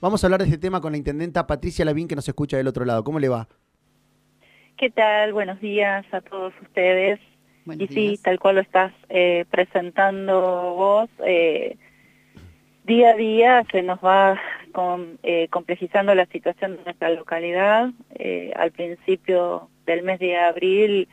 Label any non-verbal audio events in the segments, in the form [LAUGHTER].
Vamos a hablar de este tema con la intendenta Patricia Lavín que nos escucha del otro lado. ¿Cómo le va? ¿Qué tal? Buenos días a todos ustedes. y sí, tal cual lo estás eh, presentando vos, eh, día a día se nos va eh, complejizando la situación de nuestra localidad. al principio del mes de abril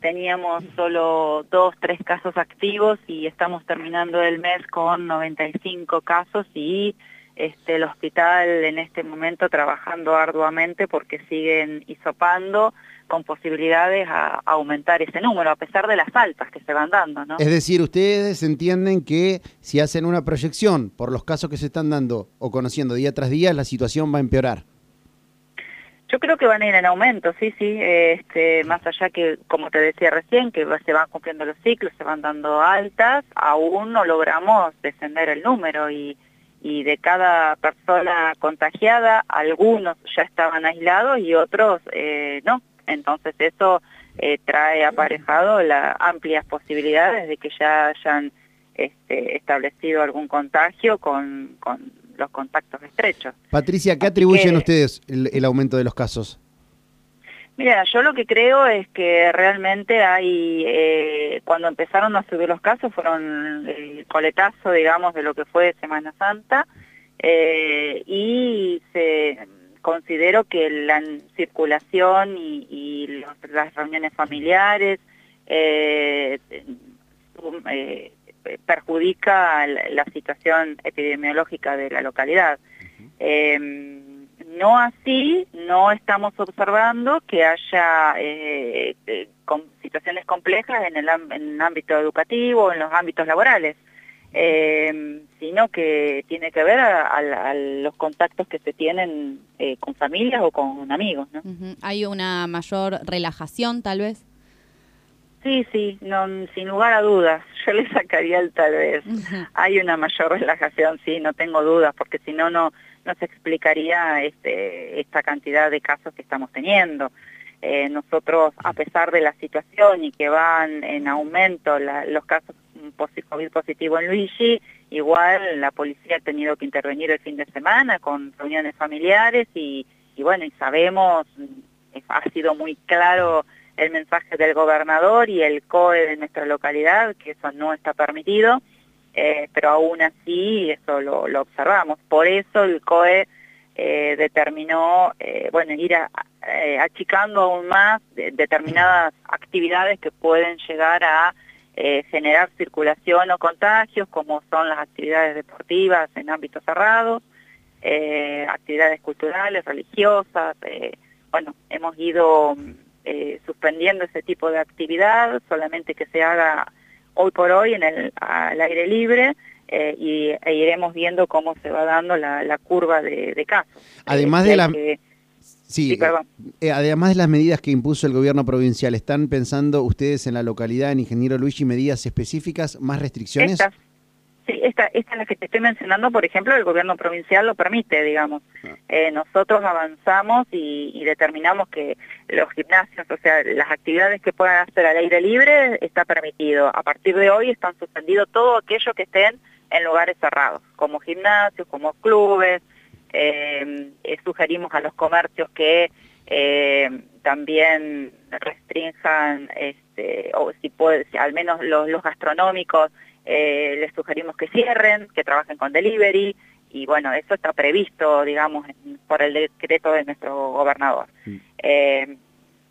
teníamos solo dos, tres casos activos y estamos terminando el mes con 95 casos y este, el hospital en este momento trabajando arduamente porque siguen hisopando con posibilidades a, aumentar ese número, a pesar de las altas que se van dando. ¿no? Es decir, ustedes entienden que si hacen una proyección por los casos que se están dando o conociendo día tras día, la situación va a empeorar. Yo creo que van a ir en aumento, sí, sí, este, más allá que, como te decía recién, que se van cumpliendo los ciclos, se van dando altas, aún no logramos descender el número y y de cada persona contagiada, algunos ya estaban aislados y otros eh, no. Entonces eso eh, trae aparejado las amplias posibilidades de que ya hayan este, establecido algún contagio con, los contactos estrechos. Patricia, ¿qué atribuyen ustedes el aumento de los casos? Mira, yo lo que creo es que realmente hay, eh, cuando empezaron a subir los casos, fueron el coletazo, digamos, de lo que fue Semana Santa, eh, y se considero que la circulación y, las reuniones familiares eh, perjudica la, situación epidemiológica de la localidad. No así, no estamos observando que haya eh, eh, situaciones complejas en el, ámbito educativo, en los ámbitos laborales, eh, sino que tiene que ver a, los contactos que se tienen con familias o con amigos. ¿Hay una mayor relajación tal vez? Sí, sí, no, sin lugar a dudas. [LAUGHS] Yo le sacaría el tal vez. Hay una mayor relajación, sí, no tengo dudas, porque si no, no no se explicaría este, esta cantidad de casos que estamos teniendo. Eh, nosotros, a pesar de la situación y que van en aumento los casos COVID positivo en Luigi, igual la policía ha tenido que intervenir el fin de semana con reuniones familiares y, y bueno, y sabemos, ha sido muy claro el mensaje del gobernador y el COE de nuestra localidad, que eso no está permitido. Eh, pero aún así eso lo, observamos. Por eso el COE eh, determinó, eh, bueno, ir achicando aún más determinadas actividades que pueden llegar a generar circulación o contagios, como son las actividades deportivas en ámbitos cerrados, actividades culturales, religiosas, bueno, hemos ido suspendiendo ese tipo de actividad, solamente que se haga hoy por hoy en el, al aire libre eh, y e iremos viendo cómo se va dando la, curva de, casos. Además de la... Sí, eh, además de las medidas que impuso el gobierno provincial, ¿están pensando ustedes en la localidad, en Ingeniero Luigi, medidas específicas, más restricciones? Sí, esta, esta es la que te estoy mencionando, por ejemplo, el gobierno provincial lo permite, digamos. Ah. Eh, nosotros avanzamos y, determinamos que los gimnasios, o sea, las actividades que puedan hacer al aire libre está permitido. A partir de hoy están suspendidos todo aquello que estén en lugares cerrados, como gimnasios, como clubes. Eh, eh, sugerimos a los comercios que también restrinjan, este, o si puede, al menos los, los gastronómicos, eh, les sugerimos que cierren, que trabajen con delivery, y bueno, eso está previsto, digamos, por el decreto de nuestro gobernador. Eh,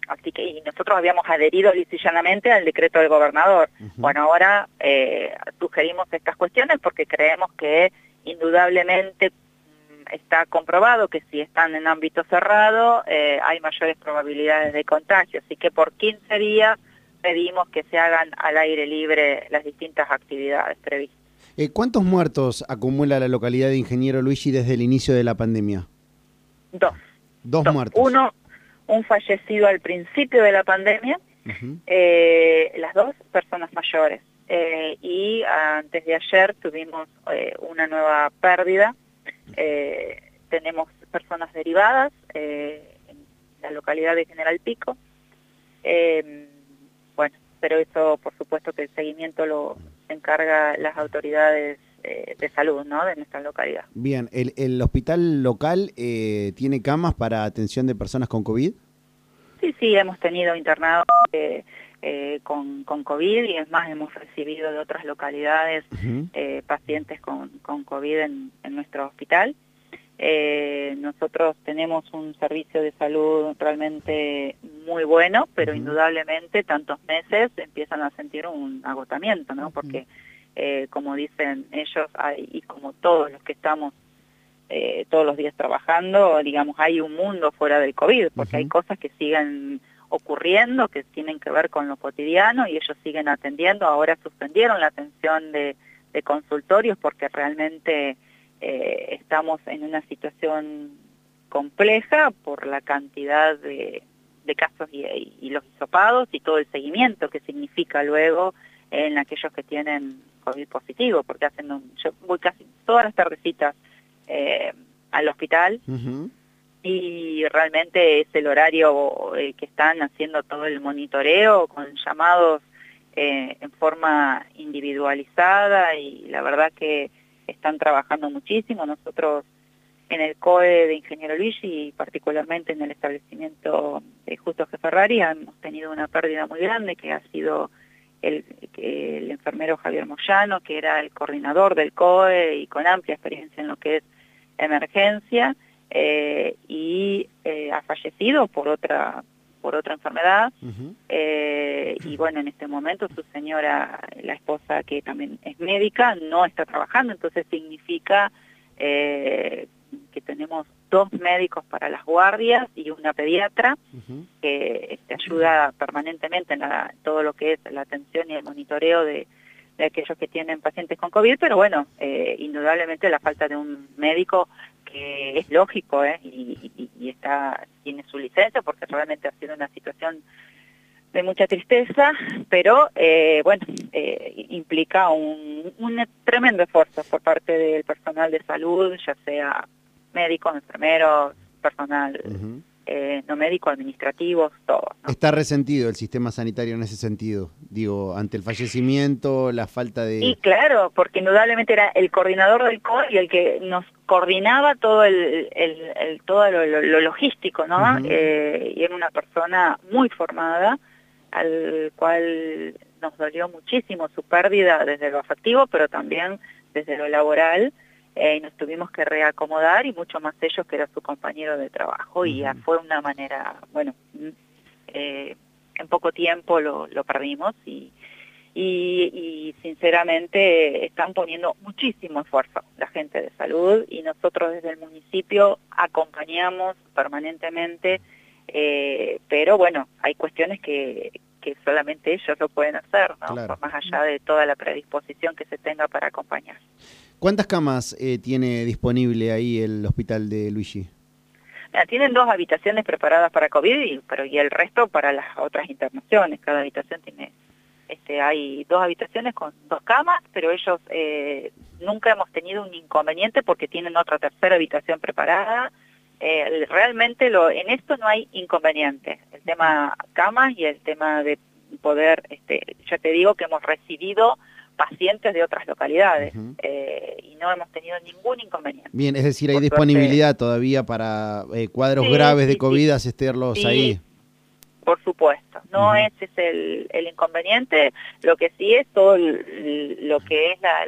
así que y nosotros habíamos adherido lisillanamente al decreto del gobernador. Bueno, ahora eh, sugerimos estas cuestiones porque creemos que indudablemente mm, está comprobado que si están en ámbito cerrado hay mayores probabilidades de contagio. Así que por 15 días pedimos que se hagan al aire libre las distintas actividades previstas. Eh, ¿Cuántos muertos acumula la localidad de Ingeniero Luigi desde el inicio de la pandemia? Dos. Dos, muertos. Uno, un fallecido al principio de la pandemia, eh, las dos personas mayores. Eh, y antes de ayer tuvimos una nueva pérdida. tenemos personas derivadas en la localidad de General Pico. Pero eso por supuesto que el seguimiento lo encarga las autoridades de salud ¿no? de nuestra localidad. Bien, ¿el, el hospital local eh, tiene camas para atención de personas con COVID? Sí, sí, hemos tenido internados eh, eh, con, con COVID y es más, hemos recibido de otras localidades pacientes con, con COVID en, en nuestro hospital. Nosotros tenemos un servicio de salud realmente muy bueno, pero indudablemente tantos meses empiezan a sentir un agotamiento, ¿no? Porque eh, como dicen ellos, y como todos los que estamos eh, todos los días trabajando, digamos, hay un mundo fuera del COVID, porque hay cosas que siguen ocurriendo, que tienen que ver con lo cotidiano y ellos siguen atendiendo. Ahora suspendieron la atención de, consultorios porque realmente eh, estamos en una situación compleja por la cantidad de, casos y, y, los hisopados y todo el seguimiento que significa luego en aquellos que tienen COVID positivo, porque hacen yo voy casi todas las tardecitas eh, al hospital y realmente es el horario eh, que están haciendo todo el monitoreo con llamados eh, en forma individualizada y la verdad que están trabajando muchísimo. Nosotros en el COE de Ingeniero Luigi y particularmente en el establecimiento Justo Ferrari hemos tenido una pérdida muy grande que ha sido el, el enfermero Javier Moyano, que era el coordinador del COE y con amplia experiencia en lo que es emergencia, eh, y eh, ha fallecido por otra por otra enfermedad. Eh, y bueno en este momento su señora la esposa que también es médica no está trabajando entonces significa que tenemos dos médicos para las guardias y una pediatra que este, ayuda permanentemente en todo lo que es la atención y el monitoreo de, aquellos que tienen pacientes con COVID, pero bueno, eh, indudablemente la falta de un médico que es lógico ¿eh? y, está tiene su licencia porque realmente ha sido una situación de mucha tristeza, pero eh, bueno, implica un, un tremendo esfuerzo por parte del personal de salud, ya sea médicos, enfermeros, personal eh, no médico, administrativos, todo. Está resentido el sistema sanitario en ese sentido, digo, ante el fallecimiento, la falta de... Y claro, porque indudablemente era el coordinador del COE y el que nos coordinaba todo el, el, todo lo, logístico, ¿no? Eh, y era una persona muy formada, al cual nos dolió muchísimo su pérdida desde lo afectivo, pero también desde lo laboral, eh, y nos tuvimos que reacomodar y mucho más ellos que era su compañero de trabajo y ya fue una manera, bueno, mm, eh, en poco tiempo lo, lo perdimos y, y, sinceramente están poniendo muchísimo esfuerzo la gente de salud y nosotros desde el municipio acompañamos permanentemente, eh, pero bueno, hay cuestiones que, que solamente ellos lo pueden hacer, ¿no? más allá de toda la predisposición que se tenga para acompañar. ¿Cuántas camas eh, tiene disponible ahí el hospital de Luigi? tienen dos habitaciones preparadas para COVID, y, pero y el resto para las otras internaciones. Cada habitación tiene, este, hay dos habitaciones con dos camas, pero ellos eh, nunca hemos tenido un inconveniente porque tienen otra tercera habitación preparada. Eh, realmente lo, en esto no hay inconveniente. El tema camas y el tema de poder, este, ya te digo que hemos recibido pacientes de otras localidades eh, y no hemos tenido ningún inconveniente. Bien, es decir, hay disponibilidad todavía para eh, cuadros graves de COVID asistirlos ahí. Por supuesto, no ese es el, el, inconveniente, lo que sí es todo lo que es la,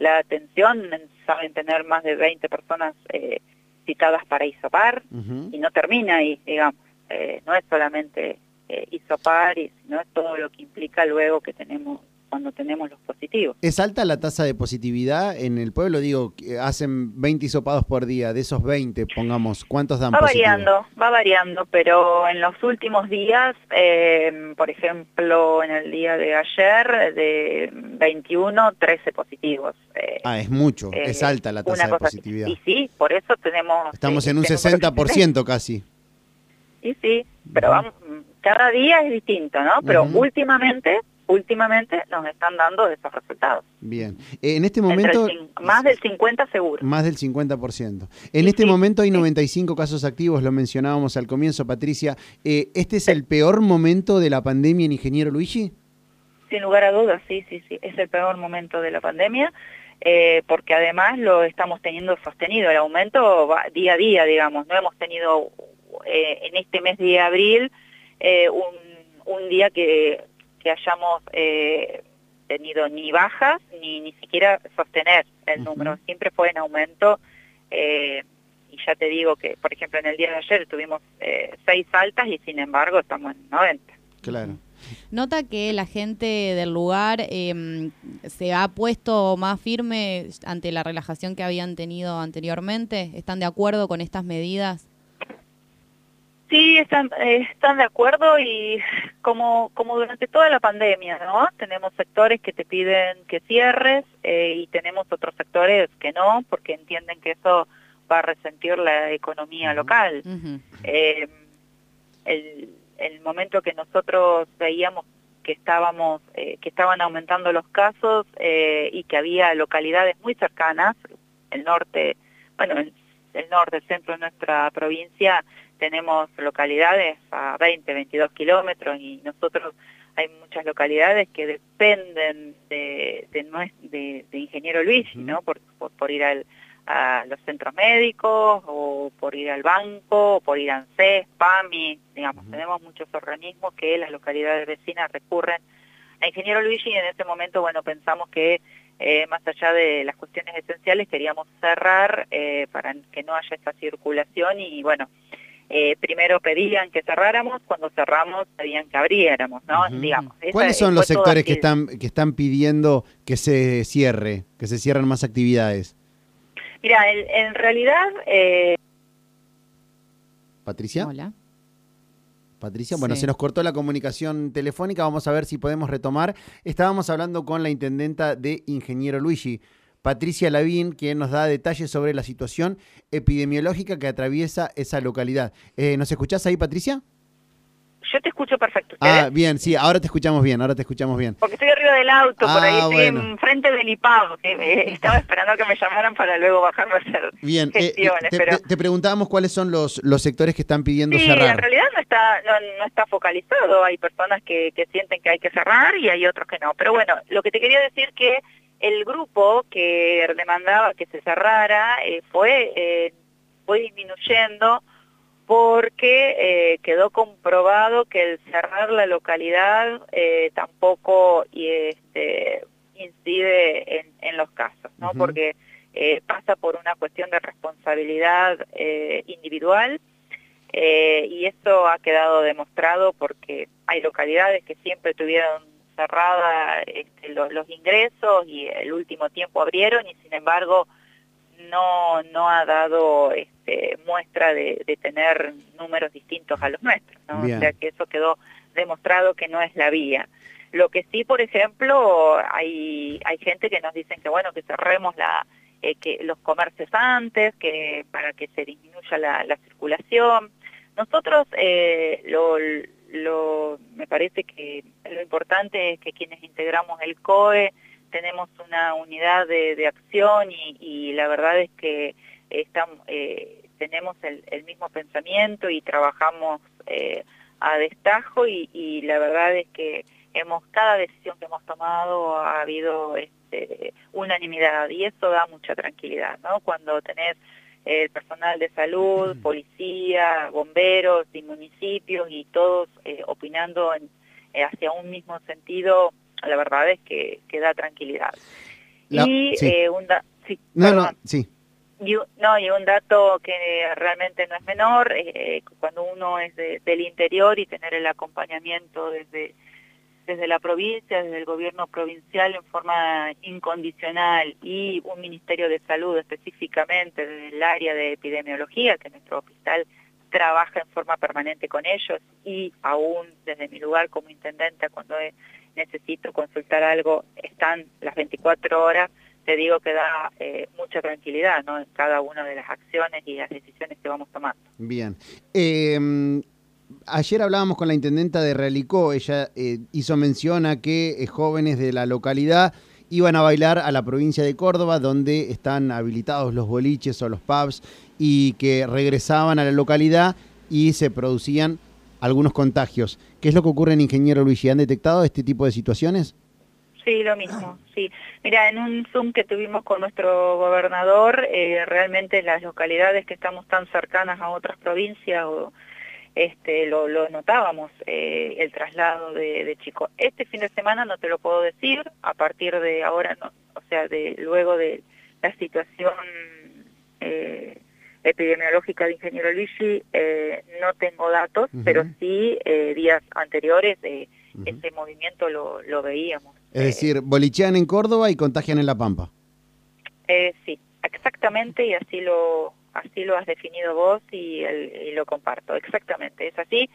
la atención, saben tener más de 20 personas eh, citadas para isopar y no termina ahí, digamos, no es solamente isopar, sino es todo lo que implica luego que tenemos cuando tenemos los positivos. ¿Es alta la tasa de positividad en el pueblo? Digo, hacen 20 hisopados por día, de esos 20, pongamos, ¿cuántos dan Va variando, va variando, pero en los últimos días, eh, por ejemplo, en el día de ayer, de 21, 13 positivos. Eh, ah, es mucho, es eh, alta la tasa de positividad. Y sí, por eso tenemos... Estamos en un 60% casi. Y sí, pero vamos, cada día es distinto, ¿no? Pero últimamente últimamente nos están dando esos resultados. Bien. En este momento... más del 50 seguro. Más del 50%. En este momento hay 95 casos activos, lo mencionábamos al comienzo, Patricia. Eh, ¿Este es el peor momento de la pandemia en Ingeniero Luigi? Sin lugar a dudas, sí, sí, sí. Es el peor momento de la pandemia. eh, porque además lo estamos teniendo sostenido, el aumento va día a día, digamos, no hemos tenido eh, en este mes de abril eh, un, día que, hayamos tenido ni bajas ni ni siquiera sostener el número, siempre fue en aumento y ya te digo que, por ejemplo, en el día de ayer tuvimos seis altas y sin embargo estamos en 90. Claro. Nota que la gente del lugar em, se ha puesto más firme ante la relajación que habían tenido anteriormente. ¿Están de acuerdo con estas medidas? Sí, están, eh, están de acuerdo y como, como durante toda la pandemia, ¿no? Tenemos sectores que te piden que cierres eh, y tenemos otros sectores que no, porque entienden que eso va a resentir la economía local. eh, el, el momento que nosotros veíamos que estábamos eh, que estaban aumentando los casos eh, y que había localidades muy cercanas el norte bueno el, norte el centro de nuestra provincia tenemos localidades a 20 22 kilómetros y nosotros hay muchas localidades que dependen de, de, de, ingeniero Luis no por, por ir al a los centros médicos o por ir al banco o por ir a ANSES, PAMI, digamos, tenemos muchos organismos que las localidades vecinas recurren a Ingeniero Luigi y en ese momento, bueno, pensamos que eh, más allá de las cuestiones esenciales queríamos cerrar eh, para que no haya esta circulación y bueno, eh, primero pedían que cerráramos, cuando cerramos pedían que abriéramos, ¿no? Digamos. ¿Cuáles son los sectores que están, que están pidiendo que se cierre, que se cierren más actividades? Mira, en, realidad... Eh... Patricia. Hola. Patricia, bueno, se nos cortó la comunicación telefónica, vamos a ver si podemos retomar. Estábamos hablando con la intendenta de Ingeniero Luigi, Patricia Lavín, quien nos da detalles sobre la situación epidemiológica que atraviesa esa localidad. Eh, ¿Nos escuchás ahí, Patricia? Yo te escucho perfecto. Ah, bien, sí, ahora te escuchamos bien, ahora te escuchamos bien. Porque estoy arriba del auto, por ahí ah, estoy enfrente del IPAO, que [LAUGHS] estaba esperando que me llamaran para luego bajarme a hacer bien, eh, gestiones. te, preguntábamos cuáles son los, los sectores que están pidiendo sí, cerrar. en realidad no está, no, está focalizado, hay personas que, que sienten que hay que cerrar y hay otros que no. Pero bueno, lo que te quería decir que el grupo que demandaba que se cerrara eh, fue, eh, fue disminuyendo porque eh, quedó comprobado que el cerrar la localidad tampoco este, incide en, los casos, ¿no? Porque pasa por una cuestión de responsabilidad individual y eso ha quedado demostrado porque hay localidades que siempre tuvieron cerrada este, los ingresos y el último tiempo abrieron y sin embargo no, no ha dado este, muestra de, tener números distintos a los nuestros, ¿no? o sea que eso quedó demostrado que no es la vía. Lo que sí, por ejemplo, hay, hay gente que nos dicen que bueno, que cerremos la, eh, que los comercios antes, que para que se disminuya la, circulación. Nosotros eh, lo, lo, me parece que lo importante es que quienes integramos el COE tenemos una unidad de, acción y, la verdad es que estamos, eh, tenemos el, mismo pensamiento y trabajamos eh, a destajo y, la verdad es que hemos cada decisión que hemos tomado ha habido este, unanimidad y eso da mucha tranquilidad, ¿no? Cuando tenés el personal de salud, policía, bomberos y municipios y todos eh, opinando en, hacia un mismo sentido, la verdad es que, que da tranquilidad. y eh, un sí, no, no, sí. Y, no, y un dato que realmente no es menor, eh, cuando uno es del interior y tener el acompañamiento desde, desde la provincia, desde el gobierno provincial en forma incondicional y un Ministerio de Salud específicamente desde el área de epidemiología, que nuestro hospital trabaja en forma permanente con ellos y aún desde mi lugar como intendente cuando necesito consultar algo, están las 24 horas, te digo que da eh, mucha tranquilidad ¿no? en cada una de las acciones y las decisiones que vamos tomando. Bien. Em, ayer hablábamos con la intendenta de Realicó, ella eh, hizo mención a que eh, jóvenes de la localidad iban a bailar a la provincia de Córdoba, donde están habilitados los boliches o los pubs, y que regresaban a la localidad y se producían algunos contagios. ¿Qué es lo que ocurre en Ingeniero Luigi? ¿Han detectado este tipo de situaciones? Sí, lo mismo, sí. Mira, en un Zoom que tuvimos con nuestro gobernador, eh, realmente las localidades que estamos tan cercanas a otras provincias o, este, lo, notábamos, eh, el traslado de, chicos. Este fin de semana no te lo puedo decir, a partir de ahora, no, o sea, de luego de la situación eh, epidemiológica de Ingeniero Luigi, eh, no tengo datos, pero sí días anteriores de ese movimiento lo, lo veíamos. Es decir, bolichean en Córdoba y contagian en La Pampa. sí, exactamente, y así lo así lo has definido vos y, lo comparto, exactamente, es así.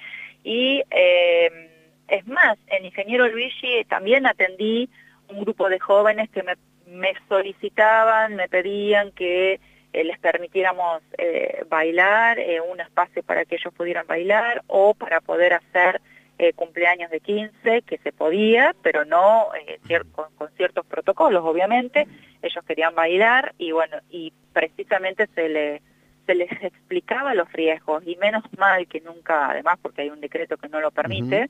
Y eh, es más, en Ingeniero Luigi también atendí un grupo de jóvenes que me, solicitaban, me pedían que eh, les permitiéramos eh, bailar, un espacio para que ellos pudieran bailar o para poder hacer cumpleaños de 15, que se podía, pero no con, con, ciertos protocolos, obviamente. Ellos querían bailar y bueno, y precisamente se le se les [LAUGHS] explicaba los riesgos y menos mal que nunca, además porque hay un decreto que no lo permite,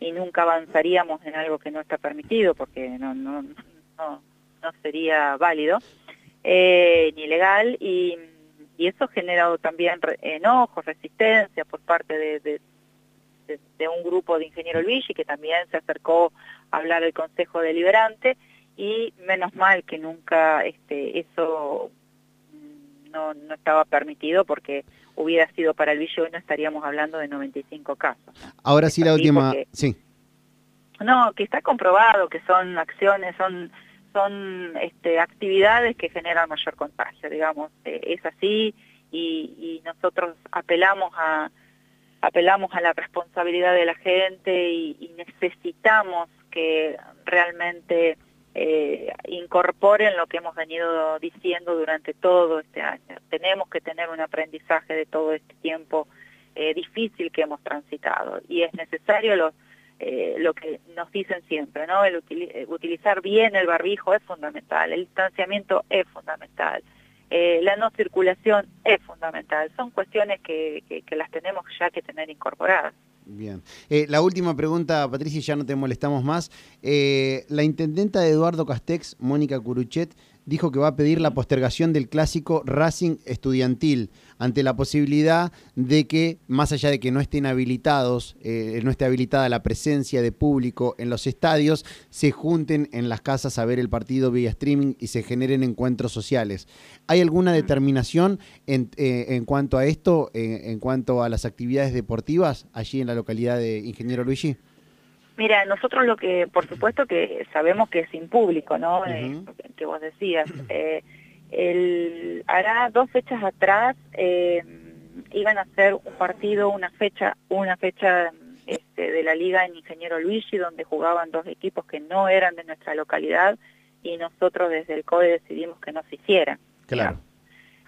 y nunca avanzaríamos en algo que no está permitido porque no, no, no, no sería válido eh, ni legal y, y, eso ha generado también enojo, resistencia por parte de, de, de, un grupo de Ingeniero Luigi que también se acercó a hablar al Consejo Deliberante y menos mal que nunca este, eso no, no estaba permitido porque hubiera sido para el Villo y no estaríamos hablando de 95 casos. Ahora sí la última, sí. No, que está comprobado que son acciones, son son este, actividades que generan mayor contagio, digamos, eh, es así y, y, nosotros apelamos a apelamos a la responsabilidad de la gente y necesitamos que realmente eh, incorporen lo que hemos venido diciendo durante todo este año. Tenemos que tener un aprendizaje de todo este tiempo eh, difícil que hemos transitado y es necesario lo, eh, lo que nos dicen siempre, ¿no? El utilizar bien el barbijo es fundamental, el distanciamiento es fundamental. la no circulación es fundamental. Son cuestiones que, que las tenemos ya que tener incorporadas. Bien. Eh, la última pregunta, Patricia, ya no te molestamos más. Eh, la intendenta de Eduardo Castex, Mónica Curuchet, dijo que va a pedir la postergación del clásico Racing Estudiantil ante la posibilidad de que, más allá de que no estén habilitados, eh, no esté habilitada la presencia de público en los estadios, se junten en las casas a ver el partido vía streaming y se generen encuentros sociales. ¿Hay alguna determinación en, eh, cuanto a esto, en cuanto a las actividades deportivas allí en la localidad de Ingeniero Luigi? Mira, nosotros lo que, por supuesto que sabemos que es sin público, ¿no? Eh, que vos decías. Eh, el, hará dos fechas atrás eh, iban a hacer un partido, una fecha, una fecha este, de la liga en Ingeniero Luigi, donde jugaban dos equipos que no eran de nuestra localidad y nosotros desde el CODE decidimos que no se hiciera. Claro.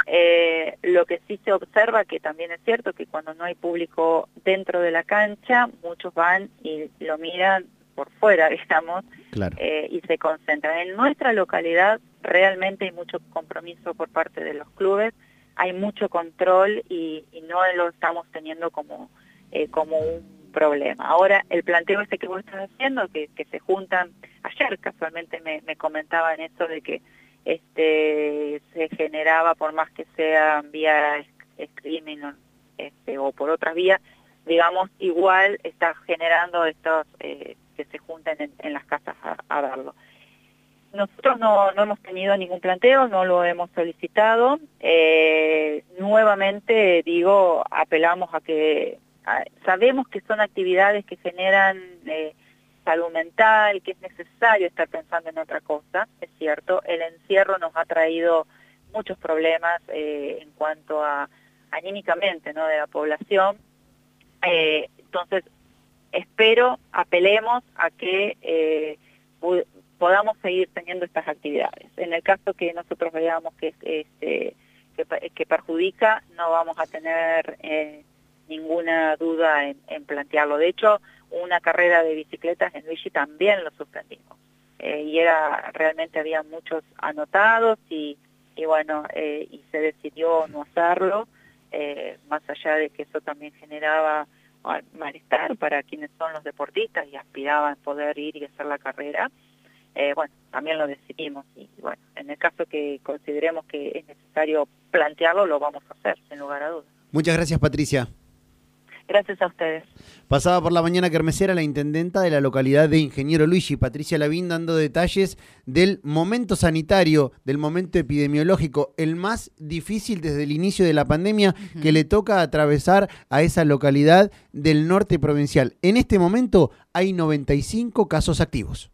Eh, lo que sí se observa, que también es cierto, que cuando no hay público dentro de la cancha, muchos van y lo miran por fuera, [LAUGHS] digamos, eh, y se concentran. En nuestra localidad realmente hay mucho compromiso por parte de los clubes, hay mucho control y, no lo estamos teniendo como, eh, como un problema. Ahora, el planteo este que vos estás haciendo, que, que se juntan, ayer casualmente me, me comentaban eso de que este, se generaba, por más que sea vía streaming este, o por otras vías, digamos, igual está generando estos eh, que se junten en, las casas a, verlo. Nosotros no, no, hemos tenido ningún planteo, no lo hemos solicitado. Eh, nuevamente, digo, apelamos a que sabemos que son actividades que generan eh, salud mental, que es necesario estar pensando en otra cosa, es cierto. El encierro nos ha traído muchos problemas eh, en cuanto a anímicamente ¿no? de la población. Eh, entonces, espero, apelemos a que eh, podamos seguir teniendo estas actividades. En el caso que nosotros veamos que, este, que, perjudica, no vamos a tener ninguna duda en, en plantearlo. De hecho, una carrera de bicicletas en Luigi también lo suspendimos. Eh, y era realmente había muchos anotados y, y bueno, eh, y se decidió no hacerlo, eh, más allá de que eso también generaba malestar para quienes son los deportistas y aspiraban poder ir y hacer la carrera. eh, bueno, también lo decidimos y bueno, en el caso que consideremos que es necesario plantearlo, lo vamos a hacer, sin lugar a dudas. Muchas gracias, Patricia. Gracias a ustedes. Pasaba por la mañana kermesera la intendenta de la localidad de Ingeniero Luigi, Patricia Lavín, dando detalles del momento sanitario, del momento epidemiológico, el más difícil desde el inicio de la pandemia que le toca atravesar a esa localidad del norte provincial. En este momento hay 95 casos activos.